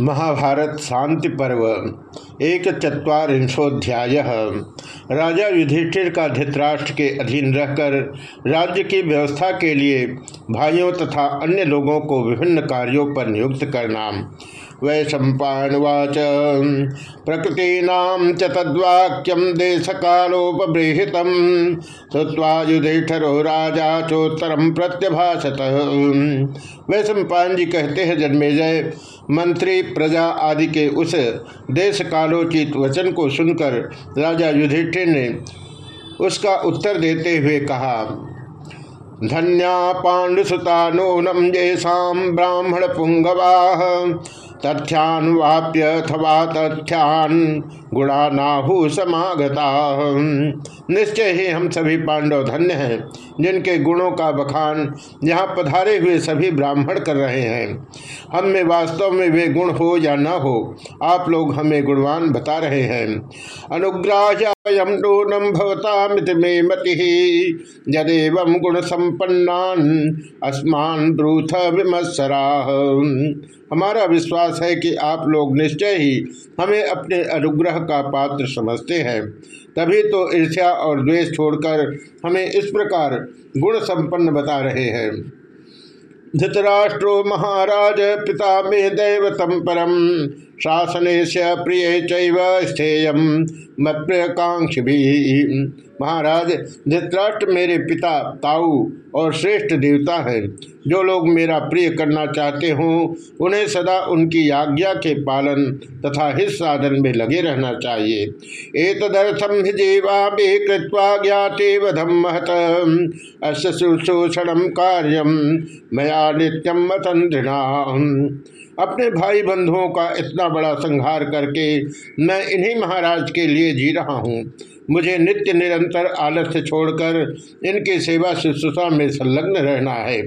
महाभारत शांति पर्व एक चुरीशोध्याय राजा युधिष्ठिर का धृतराष्ट्र के अधीन रहकर राज्य की व्यवस्था के लिए भाइयों तथा अन्य लोगों को विभिन्न कार्यों पर नियुक्त करना। वै सम्पावाच प्रकृतीना च तद्वाक्यम देश कालोपबृहित श्रुवा युधिष्ठरो राजा चोत्तरम प्रत्यभाषत। वै सम्पान जी कहते हैं, जन्मेजय, मंत्री, प्रजा आदि के उस देश कालोचित वचन को सुनकर राजा युधिष्ठिर ने उसका उत्तर देते हुए कहा धन्या पांडुसुता नूनम जैसा ब्राह्मण पुंगवा तथ्यान वाप्यथवा तथ्यान गुणा नाहु समागता निश्चय ही हम सभी पांडव धन्य हैं, जिनके गुणों का बखान यहाँ पधारे हुए सभी ब्राह्मण कर रहे हैं। हम में वास्तव में वे गुण हो या न हो, आप लोग हमें गुणवान बता रहे हैं। अनुग्राह्यम नूनम भवतामित में मति। यदेव गुण संपन्नान अस्मान ब्रूथ विमत्सरा हमारा विश्वास है कि आप लोग निश्चय ही हमें अपने अनुग्रह का पात्र समझते हैं। तभी तो ईर्ष्या और द्वेष छोड़कर हमें इस प्रकार गुण संपन्न बता रहे हैं। धृतराष्ट्रो महाराज पिता मे दैवतम परम शासन से प्रिय चेय प्रियकांक्ष भी महाराज, धृतराष्ट्र मेरे पिता ताऊ और श्रेष्ठ देवता है। जो लोग मेरा प्रिय करना चाहते हों, उन्हें सदा उनकी आज्ञा के पालन तथा हित साधन में लगे रहना चाहिए। एक तदर्थम जीवा भी कृत्वा ज्ञाते वधम महत अशोषण कार्यम मया नित्यम मतंद्रिना अपने भाई बंधुओं का इतना बड़ा संहार करके मैं इन्हीं महाराज के लिए जी रहा हूँ। मुझे नित्य निरंतर आलस्य छोड़कर इनकी सेवा शुश्रूषा में संलग्न रहना है।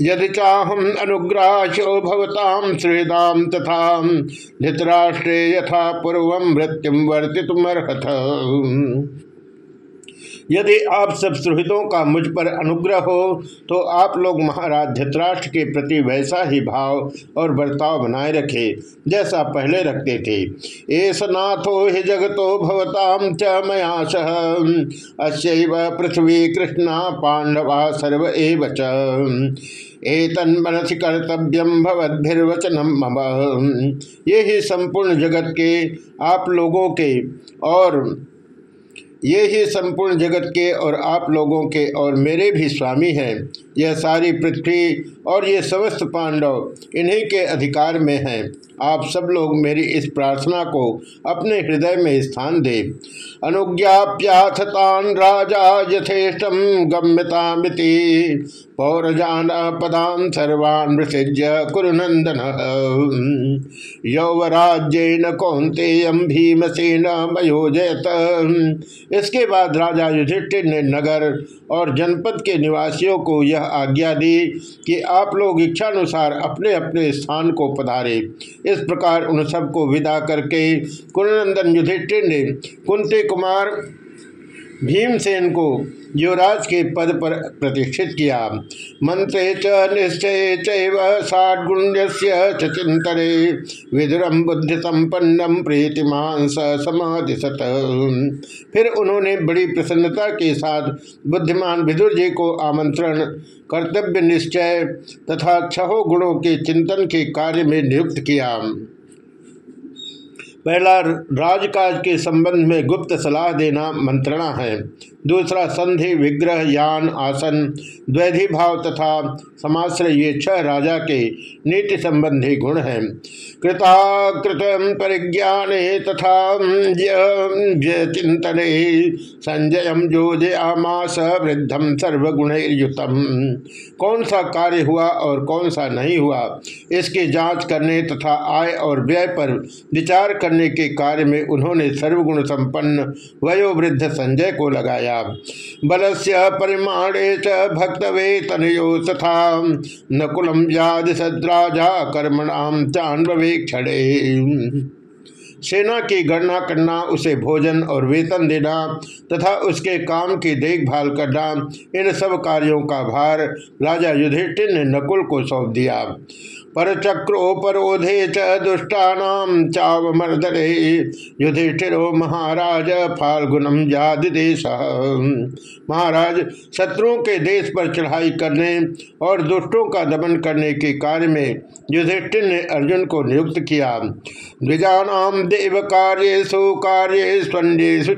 यदि चाहम अनुग्राह्यो भवताम तथा धृतराष्ट्रे यथा पूर्व मृत्युम वर्तितुमर्हथ यदि आप सब सुहृदों का मुझ पर अनुग्रह हो तो आप लोग महाराज धृतराष्ट्र के प्रति वैसा ही भाव और बर्ताव बनाए रखे, जैसा पहले रखते थे। एस नाथो हि जगतो भवताम च मया सह। अश्व पृथ्वी कृष्णा पांडवा सर्व एव मनसी कर्तव्यम भवद्भिर्वचनम मम। ये ही संपूर्ण जगत के, आप लोगों के और ये ही संपूर्ण जगत के और आप लोगों के और मेरे भी स्वामी हैं। यह सारी पृथ्वी और ये समस्त पांडव इन्हीं के अधिकार में हैं। आप सब लोग मेरी इस प्रार्थना को अपने हृदय में स्थान दे। अनुज्ञाप्याथतान राजा यथेष्टम गम्यतामिति। पौरजान पदान सर्वान मृसृज्य कुरुनंदन यौवराज्यन कौंतेयम भीमसेन मयोजयत इसके बाद राजा युधिष्ठिर ने नगर और जनपद के निवासियों को यह आज्ञा दी कि आप लोग इच्छानुसार अपने अपने स्थान को पधारे। इस प्रकार उन सबको विदा करके कुलनंदन युधिष्ठिर ने कुंती कुमार भीमसेन को युवराज के पद पर प्रतिष्ठित किया। मंत्रे च निश्चय चाडगुण्य चिंतरे विदुरम बुद्धि संपन्नम प्रीतिमान समाधिशत फिर उन्होंने बड़ी प्रसन्नता के साथ बुद्धिमान विदुर जी को आमंत्रण, कर्तव्य निश्चय तथा छहो गुणों के चिंतन के कार्य में नियुक्त किया। पहला, राजकाज के संबंध में गुप्त सलाह देना मंत्रणा है। दूसरा, संधि, विग्रह, यान, आसन द्वैधि भाव तथा समाश्रय ये छह राजा के नीति संबंधी गुण हैं। कृताकृत परिज्ञान तथा चिंतन संजय जोजयामास वृद्धम सर्वगुण युतम कौन सा कार्य हुआ और कौन सा नहीं हुआ, इसकी जाँच करने तथा आय और व्यय पर विचार करने के कार्य में उन्होंने सर्वगुण संपन्न वयोवृद्ध संजय को लगाया। बल से परिमाणे च भक्त वेतनयो तथा नकुलम व्याध सद्राजा कर्मणाम चान्वेक्षणे सेना की गणना करना, उसे भोजन और वेतन देना तथा उसके काम की देखभाल करना, इन सब कार्यों का भार राजा युधिष्ठिर ने नकुल को सौंप दिया। परचक्रोपरोधे च दुष्टानाम चावमर्दरे युधिष्ठिरो महाराज फाल्गुनम देश महाराज, शत्रुओं के देश पर चढ़ाई करने और दुष्टों का दमन करने के कार्य में युधिष्ठिर ने अर्जुन को नियुक्त किया। द्विजानाम देव कार्येशु कार्येष्वेशु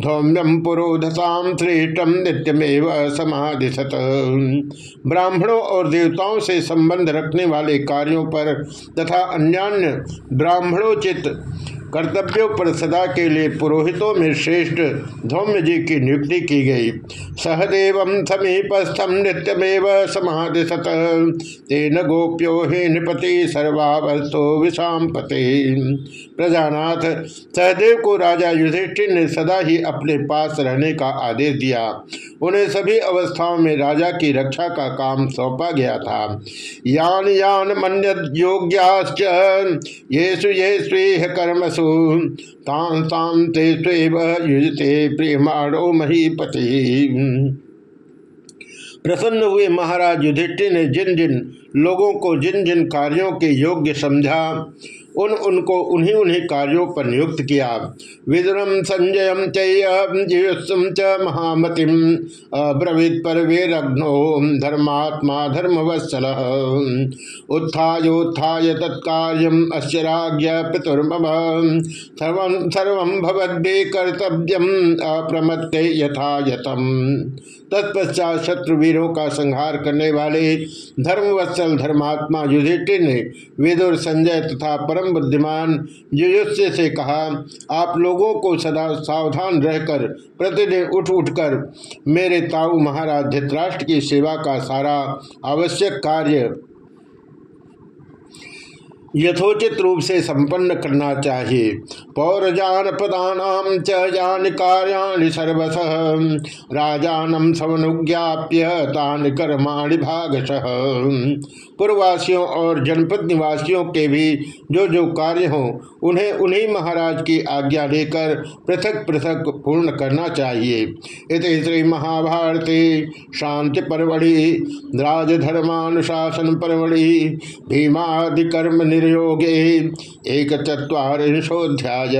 धौम्यम पुरोधसाम श्रेष्ठम नित्यमेव समाधिशत ब्राह्मणों और देवताओं से संबंध रखने वाले कार्यों पर तथा अन्यान्य ब्राह्मणोचित कर्तव्यों पर सदा के लिए पुरोहितों में श्रेष्ठ धौम्य जी की नियुक्ति की गई। सहदेव समीपस्थम नित्यमेव समाधि सत तेन गोप्यो हे नृपति सर्वावस्थो विषाम पते प्रजानाथ, सहदेव को राजा युधिष्ठिर ने सदा ही अपने पास रहने का आदेश दिया। उन्हें सभी अवस्थाओं में राजा की रक्षा का काम सौंपा गया था। यान यान मन योग्याश्च येषु ये स्वेह तां तां ते स्वेव युजते महीपति। प्रसन्न हुए महाराज युधिष्ठिर ने जिन जिन लोगों को जिन जिन कार्यों के योग्य समझा उन, उनको उन्हीं उन्हीं कार्यों पर नियुक्त किया। विदुरम संजय चयुस्म च महामतिम अब्रवीत पर वेरग्नो धर्मात्मा धर्मवत्सल। उत्थायोत्थाय तत्कार्यम अश्चराज्ञ पितुर्मम। सर्व भवद्भे कर्तव्यम अप्रमत्ते यथायतम। तत्पश्चात शत्रु वीरों का संहार करने वाले धर्मवत्सल धर्मात्मा युधिष्ठिर ने विदुर संजय तथा परम बुद्धिमान युयुष्य से कहा, आप लोगों को सदा सावधान रहकर प्रतिदिन उठ उठकर मेरे ताऊ महाराज धृतराष्ट्र की सेवा का सारा आवश्यक कार्य यथोचित रूप से संपन्न करना चाहिए। पौरजान पदानाम चान कार्याणि सर्वश। राजानम समनुज्ञाप्य तान कर्माणि भागश। पूर्ववासियों और जनपद निवासियों के भी जो जो कार्य हों, उन्हें उन्हीं महाराज की आज्ञा लेकर पृथक पृथक पूर्ण करना चाहिए। इत श्री महाभारती शांति परवड़ी राजधर्मानुशासन परवड़ी भीमादिकर्म निर्योगे एक चुरीशोध्याय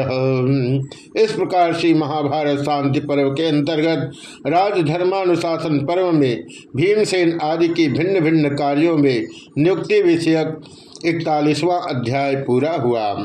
इस प्रकार श्री महाभारत शांति पर्व के अंतर्गत राजधर्मानुशासन पर्व में भीमसेन आदि की भिन्न भिन्न कार्यों में नियुक्ति विषयक इकतालीसवां अध्याय पूरा हुआ।